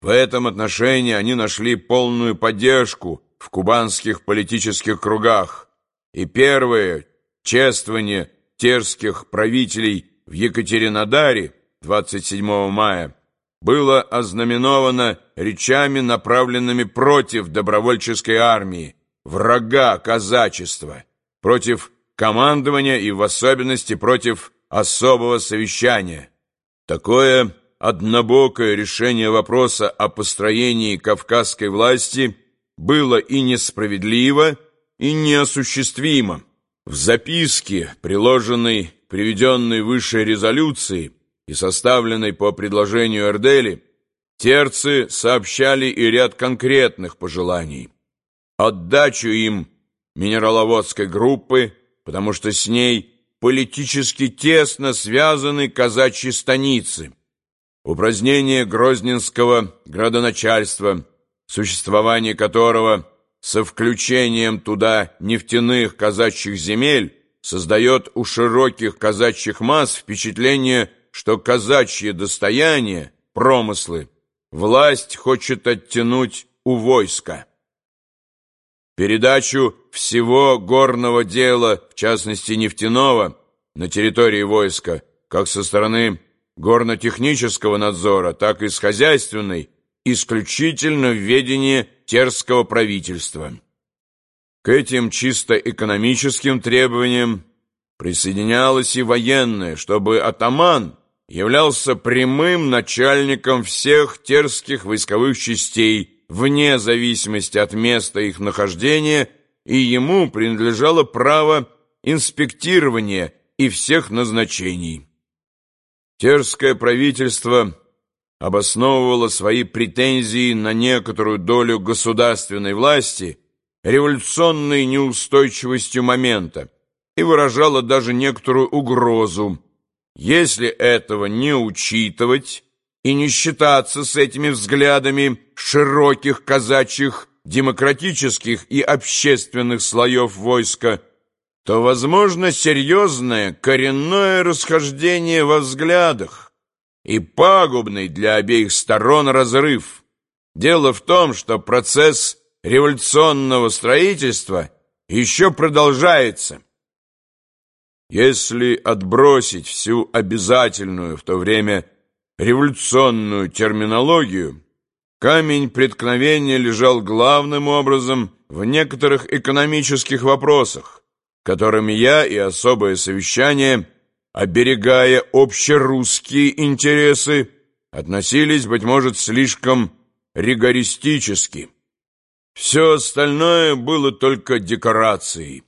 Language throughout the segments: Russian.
В этом отношении они нашли полную поддержку в кубанских политических кругах, и первое чествование терских правителей в Екатеринодаре 27 мая было ознаменовано речами, направленными против добровольческой армии, врага казачества, против командования и в особенности против особого совещания. Такое однобокое решение вопроса о построении кавказской власти было и несправедливо, и неосуществимо. В записке, приложенной приведенной выше резолюции и составленной по предложению Эрдели, терцы сообщали и ряд конкретных пожеланий. Отдачу им минераловодской группы, потому что с ней политически тесно связаны казачьи станицы, упразднение Грозненского градоначальства, существование которого со включением туда нефтяных казачьих земель создает у широких казачьих масс впечатление, что казачье достояние, промыслы, власть хочет оттянуть у войска. Передачу всего горного дела, в частности нефтяного, на территории войска, как со стороны горно-технического надзора, так и с хозяйственной, исключительно в ведении терского правительства. К этим чисто экономическим требованиям присоединялось и военное, чтобы атаман являлся прямым начальником всех терских войсковых частей вне зависимости от места их нахождения, и ему принадлежало право инспектирования и всех назначений. Терское правительство обосновывало свои претензии на некоторую долю государственной власти революционной неустойчивостью момента и выражало даже некоторую угрозу. Если этого не учитывать и не считаться с этими взглядами широких казачьих демократических и общественных слоев войска, то возможно серьезное коренное расхождение во взглядах и пагубный для обеих сторон разрыв. Дело в том, что процесс революционного строительства еще продолжается. Если отбросить всю обязательную в то время революционную терминологию, камень преткновения лежал главным образом в некоторых экономических вопросах, которыми я и особое совещание, оберегая общерусские интересы, относились, быть может, слишком ригористически. Все остальное было только декорацией.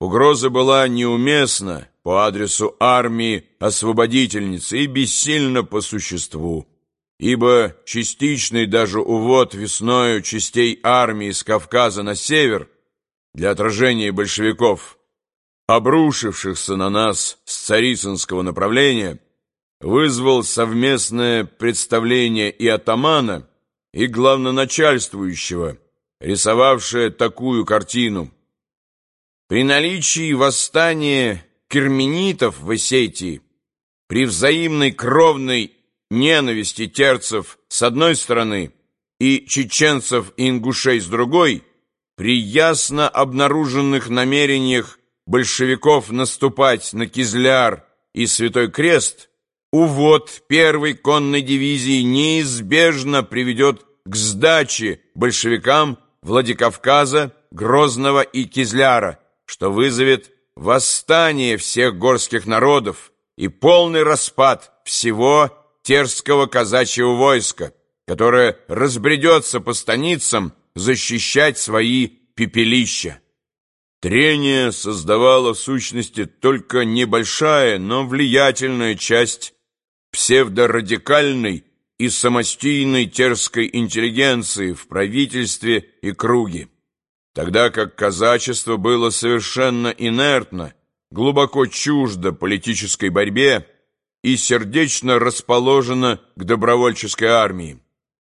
Угроза была неуместна по адресу армии освободительницы и бессильна по существу, ибо частичный даже увод весною частей армии с Кавказа на север для отражения большевиков – обрушившихся на нас с царицынского направления, вызвал совместное представление и атамана, и главноначальствующего, рисовавшее такую картину. При наличии восстания керменитов в Осетии, при взаимной кровной ненависти терцев с одной стороны и чеченцев и ингушей с другой, при ясно обнаруженных намерениях большевиков наступать на Кизляр и Святой Крест, увод первой конной дивизии неизбежно приведет к сдаче большевикам Владикавказа, Грозного и Кизляра, что вызовет восстание всех горских народов и полный распад всего терского казачьего войска, которое разбредется по станицам защищать свои пепелища. Трение создавала в сущности только небольшая, но влиятельная часть псевдорадикальной и самостийной терской интеллигенции в правительстве и круге, тогда как казачество было совершенно инертно, глубоко чуждо политической борьбе и сердечно расположено к добровольческой армии.